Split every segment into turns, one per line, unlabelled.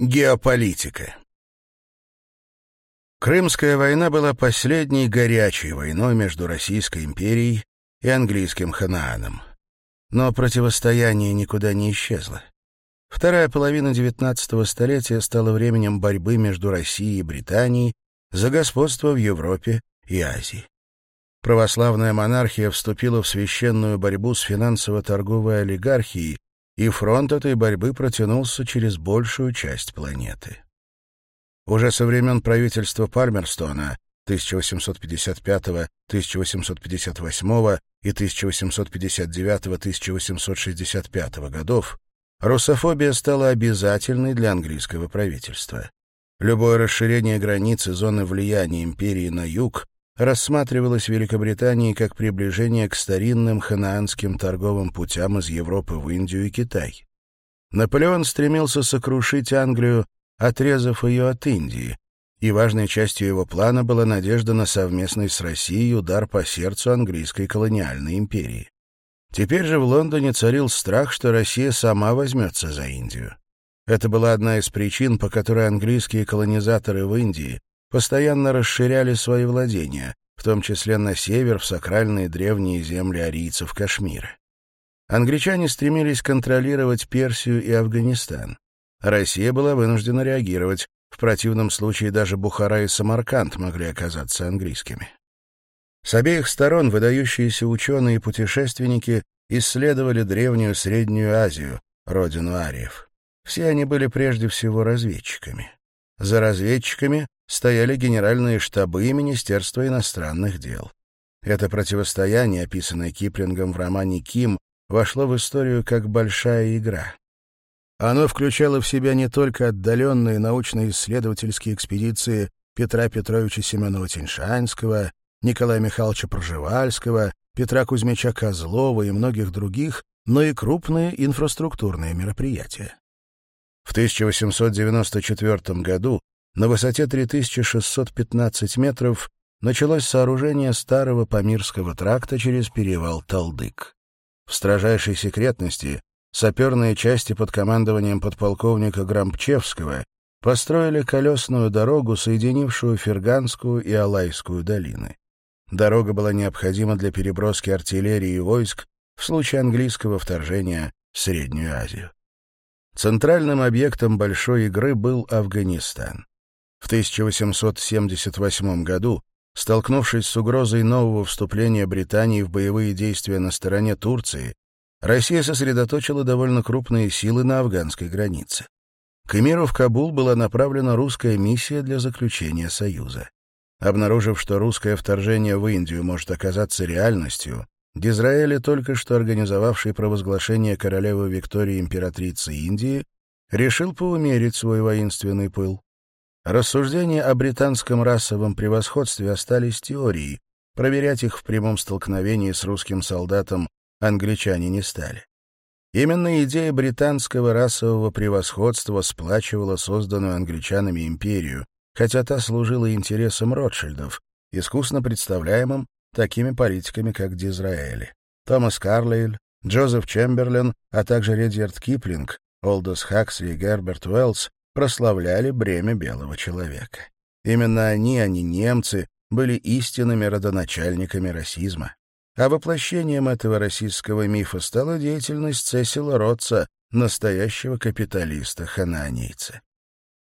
Геополитика Крымская война была последней горячей войной между Российской империей и английским ханааном. Но противостояние никуда не исчезло. Вторая половина XIX столетия стала временем борьбы между Россией и Британией за господство в Европе и Азии. Православная монархия вступила в священную борьбу с финансово-торговой олигархией, и фронт этой борьбы протянулся через большую часть планеты. Уже со времен правительства Пальмерстона 1855-1858 и 1859-1865 годов русофобия стала обязательной для английского правительства. Любое расширение границы зоны влияния империи на юг рассматривалось Великобританией как приближение к старинным ханаанским торговым путям из Европы в Индию и Китай. Наполеон стремился сокрушить Англию, отрезав ее от Индии, и важной частью его плана была надежда на совместный с Россией удар по сердцу английской колониальной империи. Теперь же в Лондоне царил страх, что Россия сама возьмется за Индию. Это была одна из причин, по которой английские колонизаторы в Индии постоянно расширяли свои владения, в том числе на север в сакральные древние земли арийцев Кашмира. Англичане стремились контролировать Персию и Афганистан. Россия была вынуждена реагировать, в противном случае даже Бухара и Самарканд могли оказаться английскими. С обеих сторон выдающиеся ученые и путешественники исследовали Древнюю Среднюю Азию, родину ариев. Все они были прежде всего разведчиками. За разведчиками стояли генеральные штабы и Министерство иностранных дел. Это противостояние, описанное Киплингом в романе «Ким», вошло в историю как «большая игра». Оно включало в себя не только отдаленные научно-исследовательские экспедиции Петра Петровича Семенова-Теньшанского, Николая Михайловича Проживальского, Петра Кузьмича Козлова и многих других, но и крупные инфраструктурные мероприятия. В 1894 году на высоте 3615 метров началось сооружение старого Памирского тракта через перевал Талдык. В строжайшей секретности саперные части под командованием подполковника Грампчевского построили колесную дорогу, соединившую Ферганскую и Алайскую долины. Дорога была необходима для переброски артиллерии и войск в случае английского вторжения в Среднюю Азию. Центральным объектом большой игры был Афганистан. В 1878 году, столкнувшись с угрозой нового вступления Британии в боевые действия на стороне Турции, Россия сосредоточила довольно крупные силы на афганской границе. К эмиру в Кабул была направлена русская миссия для заключения союза. Обнаружив, что русское вторжение в Индию может оказаться реальностью, Дизраэли, только что организовавший провозглашение королевы Виктории императрицы Индии, решил поумерить свой воинственный пыл. Рассуждения о британском расовом превосходстве остались теорией, проверять их в прямом столкновении с русским солдатом англичане не стали. Именно идея британского расового превосходства сплачивала созданную англичанами империю, хотя та служила интересам Ротшильдов, искусно представляемым такими политиками, как Дизраэли, Томас Карлейл, Джозеф Чемберлен, а также Редьярд Киплинг, Олдос Хаксли и Герберт Уэллс прославляли бремя белого человека. Именно они, а не немцы, были истинными родоначальниками расизма. А воплощением этого российского мифа стала деятельность Цесила Ротца, настоящего капиталиста-хананейца.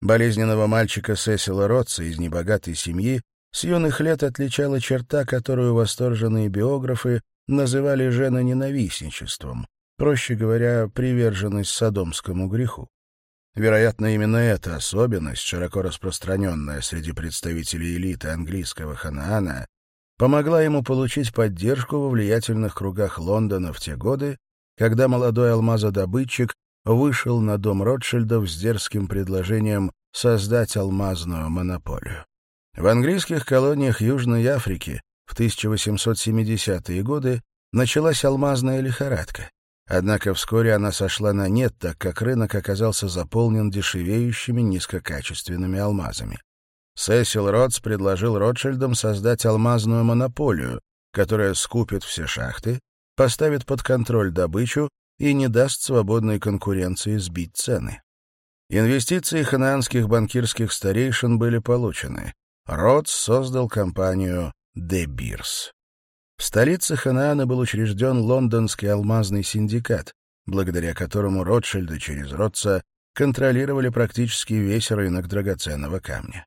Болезненного мальчика Сесила Ротца из небогатой семьи с юных лет отличала черта, которую восторженные биографы называли женоненавистничеством, проще говоря, приверженность садомскому греху. Вероятно, именно эта особенность, широко распространенная среди представителей элиты английского ханаана, помогла ему получить поддержку во влиятельных кругах Лондона в те годы, когда молодой алмазодобытчик вышел на дом Ротшильдов с дерзким предложением создать алмазную монополию. В английских колониях Южной Африки в 1870-е годы началась алмазная лихорадка. Однако вскоре она сошла на нет, так как рынок оказался заполнен дешевеющими низкокачественными алмазами. Сесил Ротс предложил Ротшильдам создать алмазную монополию, которая скупит все шахты, поставит под контроль добычу и не даст свободной конкуренции сбить цены. Инвестиции ханаанских банкирских старейшин были получены. Ротс создал компанию «De Beers». В столице Ханаана был учрежден лондонский алмазный синдикат, благодаря которому Ротшильды через Ротса контролировали практически весь рынок драгоценного камня.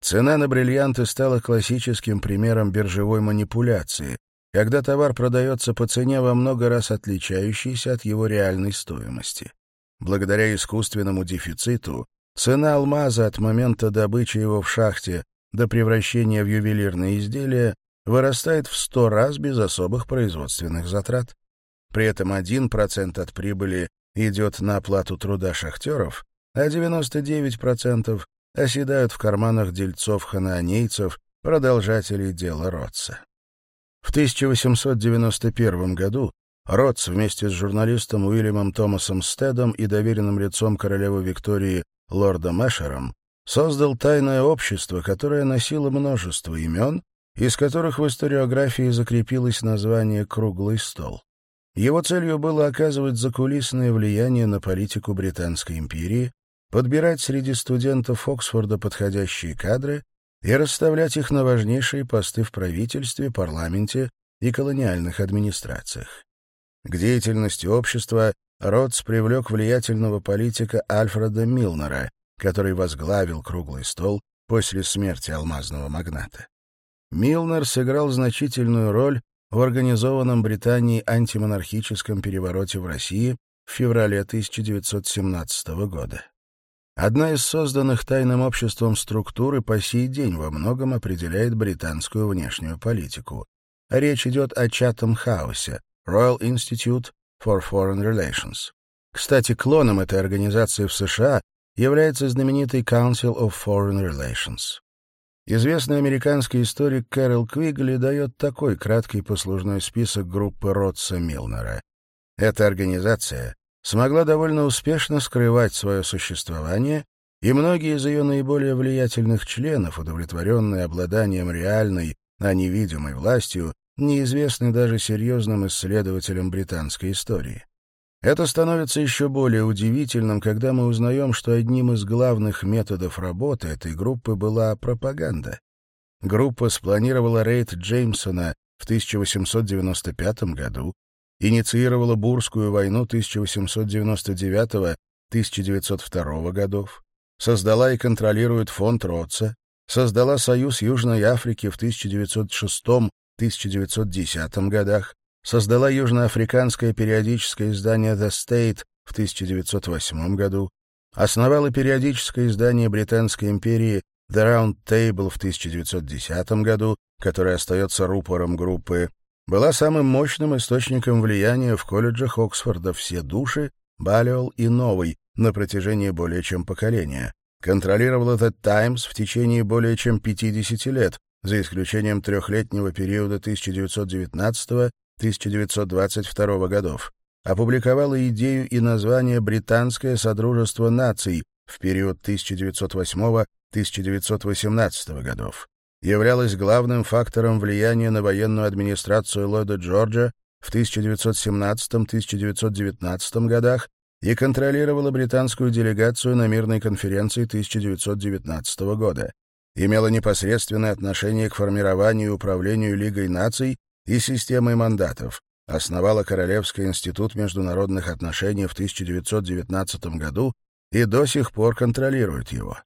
Цена на бриллианты стала классическим примером биржевой манипуляции, когда товар продается по цене во много раз отличающейся от его реальной стоимости. Благодаря искусственному дефициту цена алмаза от момента добычи его в шахте до превращения в ювелирные изделия вырастает в 100 раз без особых производственных затрат. При этом 1% от прибыли идет на оплату труда шахтеров, а 99% оседают в карманах дельцов-хананейцев, продолжателей дела Ротца. В 1891 году Ротц вместе с журналистом Уильямом Томасом Стедом и доверенным лицом королевы Виктории лордом Эшером создал тайное общество, которое носило множество имен, из которых в историографии закрепилось название «Круглый стол». Его целью было оказывать закулисное влияние на политику Британской империи, подбирать среди студентов Оксфорда подходящие кадры и расставлять их на важнейшие посты в правительстве, парламенте и колониальных администрациях. К деятельности общества Ротс привлек влиятельного политика Альфреда Милнера, который возглавил круглый стол после смерти алмазного магната. Милнер сыграл значительную роль в организованном Британией антимонархическом перевороте в России в феврале 1917 года. Одна из созданных тайным обществом структур и по сей день во многом определяет британскую внешнюю политику. Речь идет о Чатам-хаусе, Royal Institute for Foreign Relations. Кстати, клоном этой организации в США является знаменитый Council of Foreign Relations. Известный американский историк Кэрол Квигли дает такой краткий послужной список группы Ротса Милнера. Эта организация смогла довольно успешно скрывать свое существование, и многие из ее наиболее влиятельных членов, удовлетворенные обладанием реальной, а невидимой властью, неизвестны даже серьезным исследователям британской истории. Это становится еще более удивительным, когда мы узнаем, что одним из главных методов работы этой группы была пропаганда. Группа спланировала рейд Джеймсона в 1895 году, инициировала Бурскую войну 1899-1902 годов, создала и контролирует фонд Ротца, создала Союз Южной Африки в 1906-1910 годах, создала южноафриканское периодическое издание «The State» в 1908 году, основала периодическое издание Британской империи «The Round Table» в 1910 году, которое остается рупором группы, была самым мощным источником влияния в колледжах Оксфорда «Все души», «Балиол» и «Новый» на протяжении более чем поколения. Контролировал The Times в течение более чем 50 лет, за исключением трехлетнего периода 1919 1922 годов, опубликовала идею и название «Британское Содружество наций» в период 1908-1918 годов, являлась главным фактором влияния на военную администрацию Ллойда Джорджа в 1917-1919 годах и контролировала британскую делегацию на мирной конференции 1919 года, имела непосредственное отношение к формированию и управлению Лигой наций и системой мандатов, основала Королевский институт международных отношений в 1919 году и до сих пор контролирует его.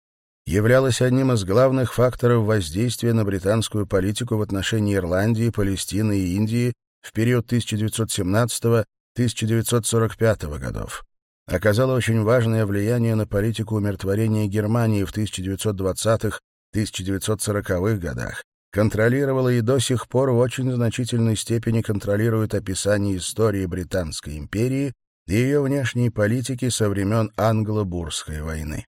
Являлась одним из главных факторов воздействия на британскую политику в отношении Ирландии, Палестины и Индии в период 1917-1945 годов. Оказала очень важное влияние на политику умиротворения Германии в 1920-1940-х годах, контролировала и до сих пор в очень значительной степени контролирует описание истории Британской империи и ее внешней политики со времен Англо-Бурской войны.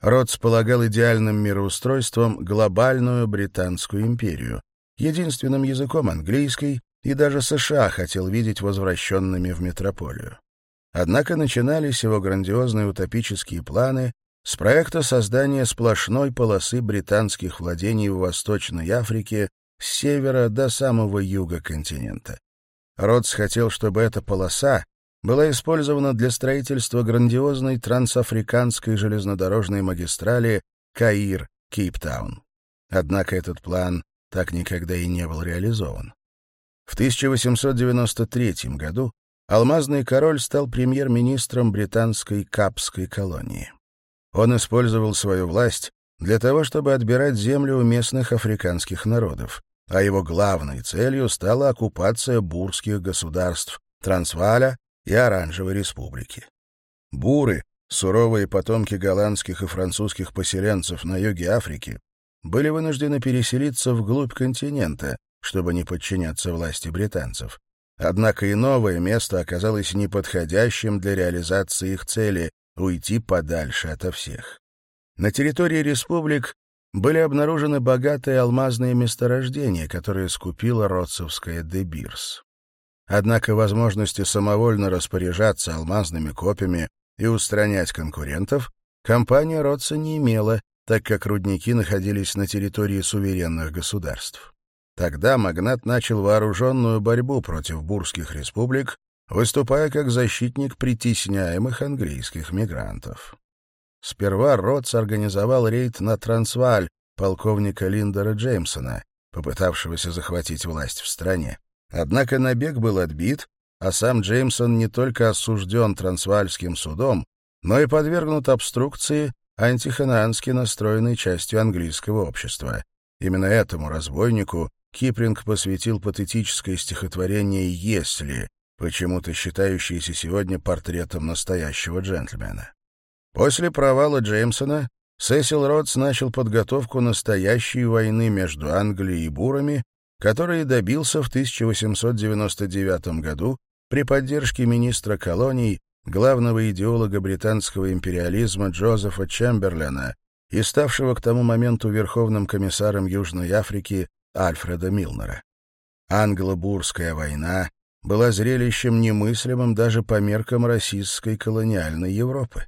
Ротс полагал идеальным мироустройством глобальную Британскую империю, единственным языком английский и даже США хотел видеть возвращенными в метрополию. Однако начинались его грандиозные утопические планы с проекта создания сплошной полосы британских владений в Восточной Африке с севера до самого юга континента. Ротс хотел, чтобы эта полоса была использована для строительства грандиозной трансафриканской железнодорожной магистрали Каир-Кейптаун. Однако этот план так никогда и не был реализован. В 1893 году Алмазный король стал премьер-министром британской Капской колонии. Он использовал свою власть для того, чтобы отбирать землю у местных африканских народов, а его главной целью стала оккупация бурских государств Трансваля и Оранжевой республики. Буры, суровые потомки голландских и французских поселенцев на юге Африки, были вынуждены переселиться вглубь континента, чтобы не подчиняться власти британцев. Однако и новое место оказалось неподходящим для реализации их цели, уйти подальше ото всех. На территории республик были обнаружены богатые алмазные месторождения, которые скупила Роцевская Дебирс. Однако возможности самовольно распоряжаться алмазными копьями и устранять конкурентов компания Ротца не имела, так как рудники находились на территории суверенных государств. Тогда магнат начал вооруженную борьбу против бурских республик выступая как защитник притесняемых английских мигрантов. Сперва Ротс организовал рейд на Трансваль полковника Линдера Джеймсона, попытавшегося захватить власть в стране. Однако набег был отбит, а сам Джеймсон не только осужден Трансвальским судом, но и подвергнут обструкции антиханаански настроенной частью английского общества. Именно этому разбойнику Киплинг посвятил патетическое стихотворение «Если», почему-то считающийся сегодня портретом настоящего джентльмена. После провала Джеймсона Сесил Родс начал подготовку настоящей войны между Англией и бурами, которую добился в 1899 году при поддержке министра колоний, главного идеолога британского империализма Джозефа Чемберлена и ставшего к тому моменту верховным комиссаром Южной Африки Альфреда Милнера. Англо-бурская война была зрелищем немыслимым даже по меркам российской колониальной Европы.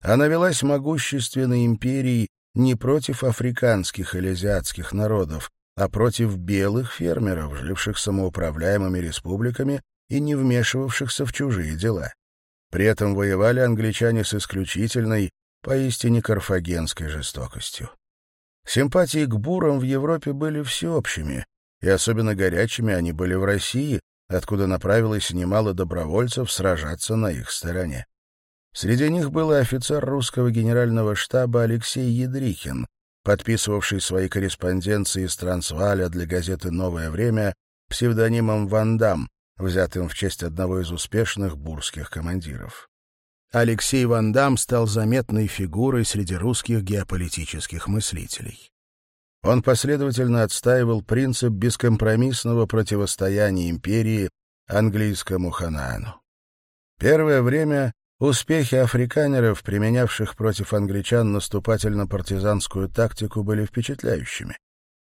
Она велась могущественной империей не против африканских или азиатских народов, а против белых фермеров, живших самоуправляемыми республиками и не вмешивавшихся в чужие дела. При этом воевали англичане с исключительной, поистине карфагенской жестокостью. Симпатии к бурам в Европе были всеобщими, и особенно горячими они были в России, откуда направилось немало добровольцев сражаться на их стороне. Среди них был офицер русского генерального штаба Алексей Ядрихин, подписывавший свои корреспонденции из Трансваля для газеты «Новое время» псевдонимом Вандам, взятым в честь одного из успешных бурских командиров. Алексей Вандам стал заметной фигурой среди русских геополитических мыслителей. Он последовательно отстаивал принцип бескомпромиссного противостояния империи английскому ханану. Первое время успехи африканеров, применявших против англичан наступательно-партизанскую тактику, были впечатляющими.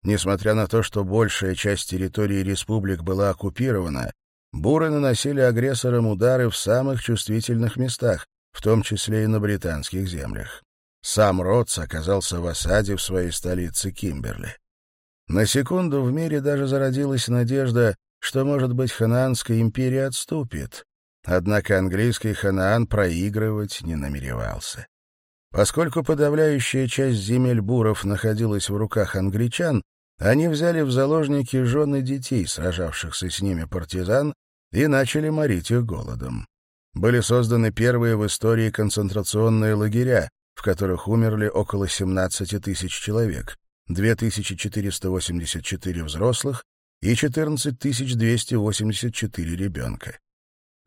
Несмотря на то, что большая часть территории республик была оккупирована, буры наносили агрессорам удары в самых чувствительных местах, в том числе и на британских землях. Сам Ротс оказался в осаде в своей столице Кимберли. На секунду в мире даже зародилась надежда, что, может быть, Ханаанская империя отступит, однако английский Ханаан проигрывать не намеревался. Поскольку подавляющая часть земель буров находилась в руках англичан, они взяли в заложники жены детей, сражавшихся с ними партизан, и начали морить их голодом. Были созданы первые в истории концентрационные лагеря, в которых умерли около 17 тысяч человек, 2484 взрослых и 14284 ребенка.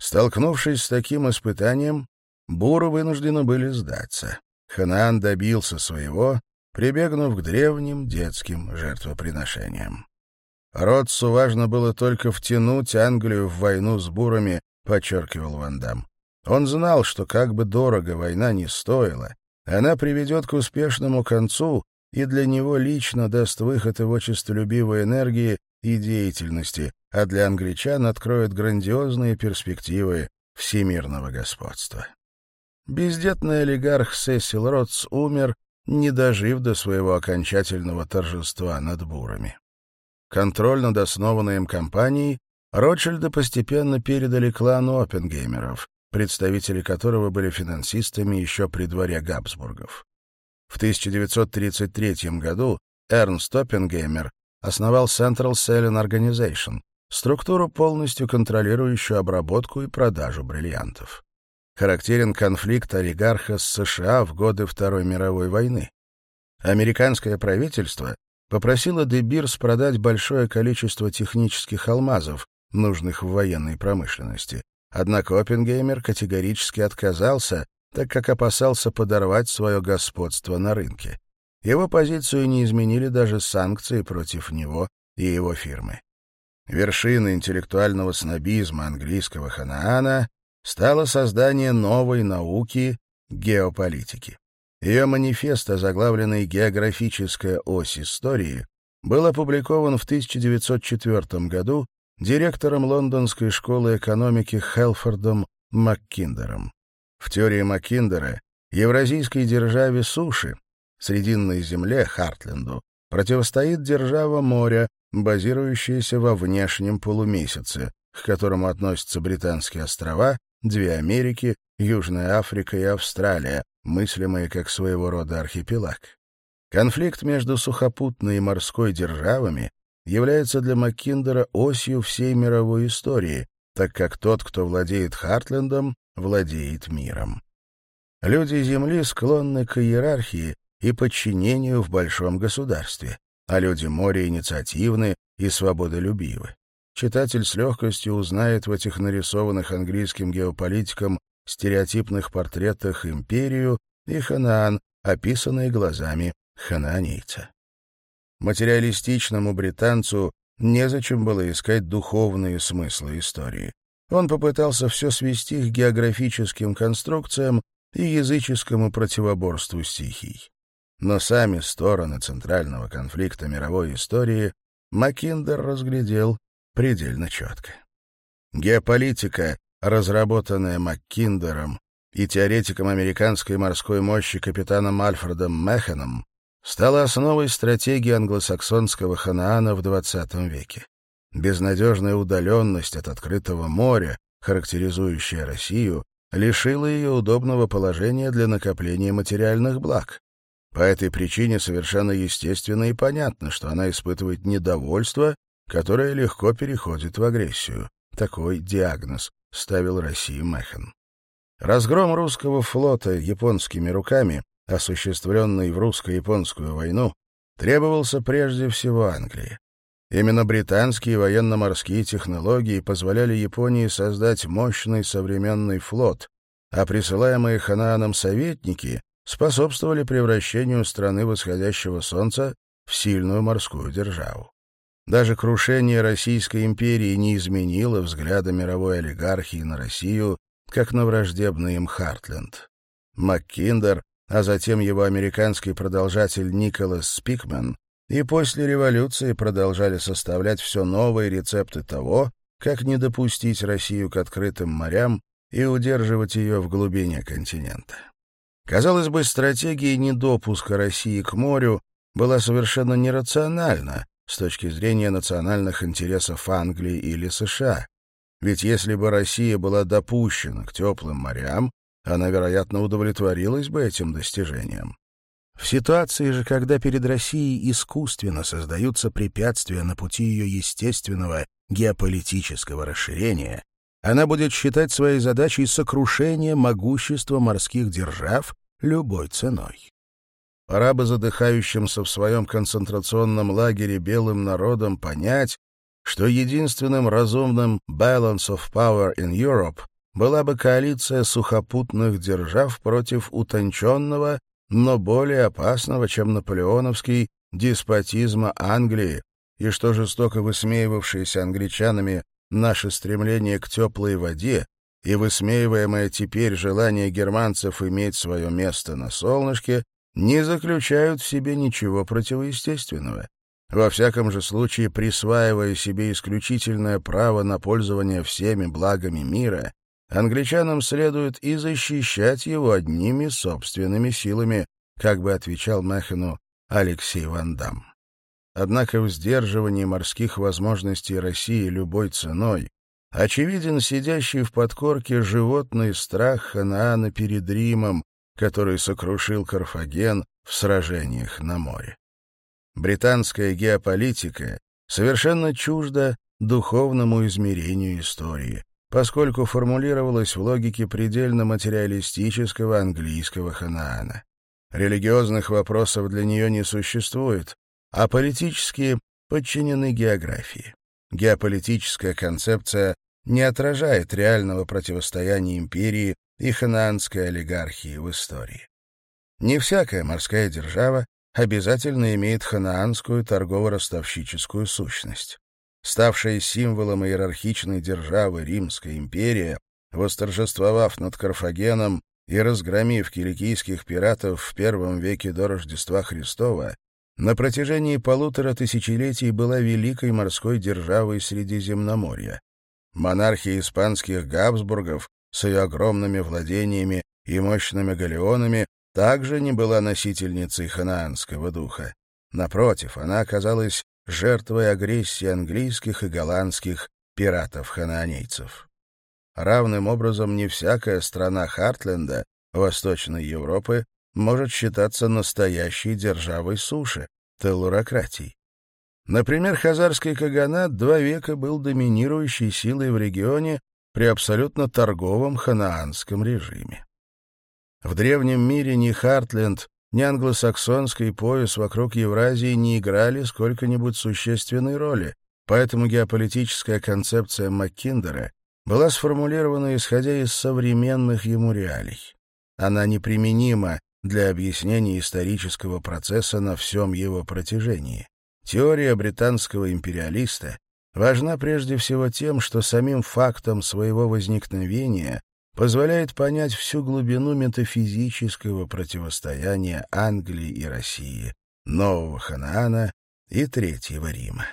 Столкнувшись с таким испытанием, буры вынуждены были сдаться. Ханаан добился своего, прибегнув к древним детским жертвоприношениям. «Ротсу важно было только втянуть Англию в войну с бурами», — подчеркивал Ван Дам. Он знал, что как бы дорого война ни стоила, она приведет к успешному концу и для него лично даст выход его честолюбивой энергии и деятельности, а для англичан откроет грандиозные перспективы всемирного господства. Бездетный олигарх Сесил Ротс умер, не дожив до своего окончательного торжества над бурами. Контроль над основанной им компанией Ротшильда постепенно передали клану Оппенгеймеров, представители которого были финансистами еще при дворе Габсбургов. В 1933 году Эрнст Оппенгеймер основал Central Selling Organization, структуру, полностью контролирующую обработку и продажу бриллиантов. Характерен конфликт олигарха с США в годы Второй мировой войны. Американское правительство попросило Дебирс продать большое количество технических алмазов, нужных в военной промышленности, Однако Оппенгеймер категорически отказался, так как опасался подорвать свое господство на рынке. Его позицию не изменили даже санкции против него и его фирмы. Вершиной интеллектуального снобизма английского Ханаана стало создание новой науки — геополитики. Ее манифест, озаглавленный «Географическая ось истории», был опубликован в 1904 году директором лондонской школы экономики Хелфордом Маккиндером. В теории Маккиндера евразийской державе суши, срединной земле Хартленду, противостоит держава моря, базирующаяся во внешнем полумесяце, к которому относятся британские острова, две Америки, Южная Африка и Австралия, мыслимые как своего рода архипелаг. Конфликт между сухопутной и морской державами является для Маккиндера осью всей мировой истории, так как тот, кто владеет Хартлендом, владеет миром. Люди Земли склонны к иерархии и подчинению в большом государстве, а люди моря инициативны и свободолюбивы. Читатель с легкостью узнает в этих нарисованных английским геополитиком стереотипных портретах империю и Ханаан, описанные глазами хананейца материалистичному британцу незачем было искать духовные смыслы истории. Он попытался все свести к географическим конструкциям и языческому противоборству стихий. Но сами стороны центрального конфликта мировой истории Макиндер разглядел предельно четко. Геополитика, разработанная Маккиндером и теоретиком американской морской мощи капитаном Альфредом Механом, стала основой стратегии англосаксонского Ханаана в XX веке. Безнадежная удаленность от открытого моря, характеризующая Россию, лишила ее удобного положения для накопления материальных благ. По этой причине совершенно естественно и понятно, что она испытывает недовольство, которое легко переходит в агрессию. Такой диагноз ставил России Мехен. Разгром русского флота японскими руками осуществленный в русско-японскую войну, требовался прежде всего Англии. Именно британские военно-морские технологии позволяли Японии создать мощный современный флот, а присылаемые Ханааном советники способствовали превращению страны восходящего солнца в сильную морскую державу. Даже крушение Российской империи не изменило взгляда мировой олигархии на Россию, как на враждебный им Хартленд. Маккиндер а затем его американский продолжатель Николас Спикман, и после революции продолжали составлять все новые рецепты того, как не допустить Россию к открытым морям и удерживать ее в глубине континента. Казалось бы, стратегия недопуска России к морю была совершенно нерациональна с точки зрения национальных интересов Англии или США, ведь если бы Россия была допущена к теплым морям, она, вероятно, удовлетворилась бы этим достижением. В ситуации же, когда перед Россией искусственно создаются препятствия на пути ее естественного геополитического расширения, она будет считать своей задачей сокрушение могущества морских держав любой ценой. Пора бы задыхающимся в своем концентрационном лагере белым народам понять, что единственным разумным «balance of power in Europe» была бы коалиция сухопутных держав против утонченного, но более опасного, чем наполеоновский, деспотизма Англии, и что жестоко высмеивавшиеся англичанами наше стремление к теплой воде и высмеиваемое теперь желание германцев иметь свое место на солнышке не заключают в себе ничего противоестественного. Во всяком же случае, присваивая себе исключительное право на пользование всеми благами мира, Англичанам следует и защищать его одними собственными силами, как бы отвечал Мехену Алексей Ван Дам. Однако в сдерживании морских возможностей России любой ценой очевиден сидящий в подкорке животный страх Ханаана перед Римом, который сокрушил Карфаген в сражениях на море. Британская геополитика совершенно чужда духовному измерению истории, поскольку формулировалось в логике предельно материалистического английского ханаана. Религиозных вопросов для нее не существует, а политические подчинены географии. Геополитическая концепция не отражает реального противостояния империи и ханаанской олигархии в истории. Не всякая морская держава обязательно имеет ханаанскую торгово-ростовщическую сущность ставшая символом иерархичной державы Римская империя, восторжествовав над Карфагеном и разгромив киликийских пиратов в первом веке до Рождества Христова, на протяжении полутора тысячелетий была великой морской державой Средиземноморья. Монархия испанских Габсбургов с ее огромными владениями и мощными галеонами также не была носительницей ханаанского духа. Напротив, она оказалась жертвой агрессии английских и голландских пиратов-хананейцев. Равным образом не всякая страна Хартленда, Восточной Европы, может считаться настоящей державой суши, телурократией. Например, Хазарский Каганат два века был доминирующей силой в регионе при абсолютно торговом ханаанском режиме. В древнем мире не Хартленд, ни англосаксонский пояс вокруг Евразии не играли сколько-нибудь существенной роли, поэтому геополитическая концепция Маккиндера была сформулирована исходя из современных ему реалий. Она неприменима для объяснения исторического процесса на всем его протяжении. Теория британского империалиста важна прежде всего тем, что самим фактом своего возникновения позволяет понять всю глубину метафизического противостояния Англии и России, Нового Ханаана и Третьего Рима.